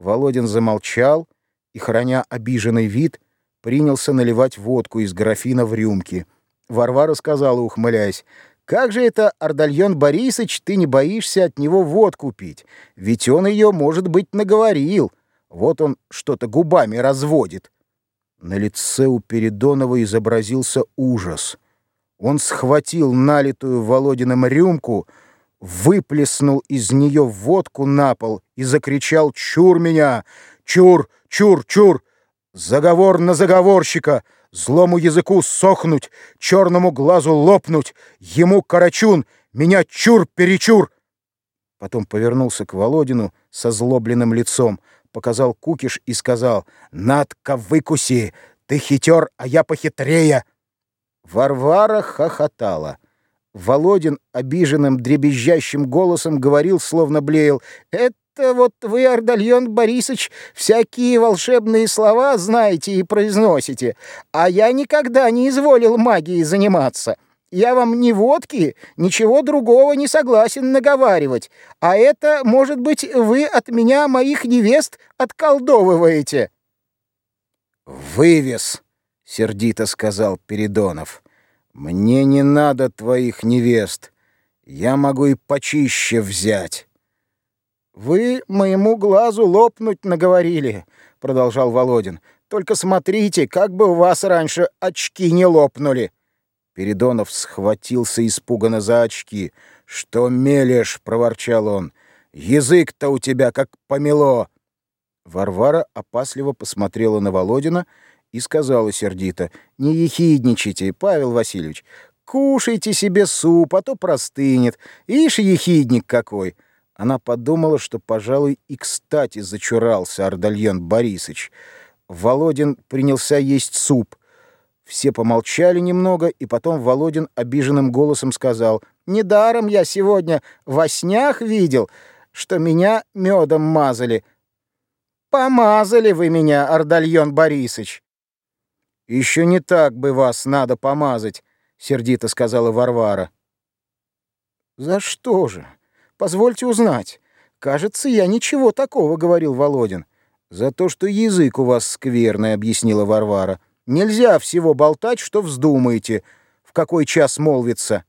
Володин замолчал и, храня обиженный вид, принялся наливать водку из графина в рюмки. Варвара сказала, ухмыляясь, «Как же это, Ардальон Борисович, ты не боишься от него водку пить? Ведь он ее, может быть, наговорил. Вот он что-то губами разводит». На лице у Передонова изобразился ужас. Он схватил налитую Володиным рюмку, выплеснул из нее водку на пол и закричал «Чур меня! Чур! Чур! Чур! Заговор на заговорщика! Злому языку сохнуть, черному глазу лопнуть, ему карачун, меня чур-перечур!» Потом повернулся к Володину со злобленным лицом, показал кукиш и сказал «Надка, выкуси! Ты хитер, а я похитрее!» Варвара хохотала. Володин обиженным дребезжащим голосом говорил, словно блеял, «Это вот вы, Ардальон Борисович, всякие волшебные слова знаете и произносите, а я никогда не изволил магией заниматься. Я вам ни водки, ничего другого не согласен наговаривать, а это, может быть, вы от меня моих невест отколдовываете». «Вывез!» — сердито сказал Передонов. «Мне не надо твоих невест. Я могу и почище взять». «Вы моему глазу лопнуть наговорили», — продолжал Володин. «Только смотрите, как бы у вас раньше очки не лопнули». Передонов схватился испуганно за очки. «Что мелешь?» — проворчал он. «Язык-то у тебя как помело!» Варвара опасливо посмотрела на Володина и сказала сердито, «Не ехидничайте, Павел Васильевич, кушайте себе суп, а то простынет. Ишь, ехидник какой!» Она подумала, что, пожалуй, и кстати зачурался Ардальон Борисович. Володин принялся есть суп. Все помолчали немного, и потом Володин обиженным голосом сказал, «Недаром я сегодня во снях видел, что меня медом мазали. Помазали вы меня, Ардальон Борисович. Еще не так бы вас надо помазать, сердито сказала Варвара. За что же? Позвольте узнать. Кажется, я ничего такого, говорил Володин. За то, что язык у вас скверный, объяснила Варвара. Нельзя всего болтать, что вздумаете, в какой час молвится.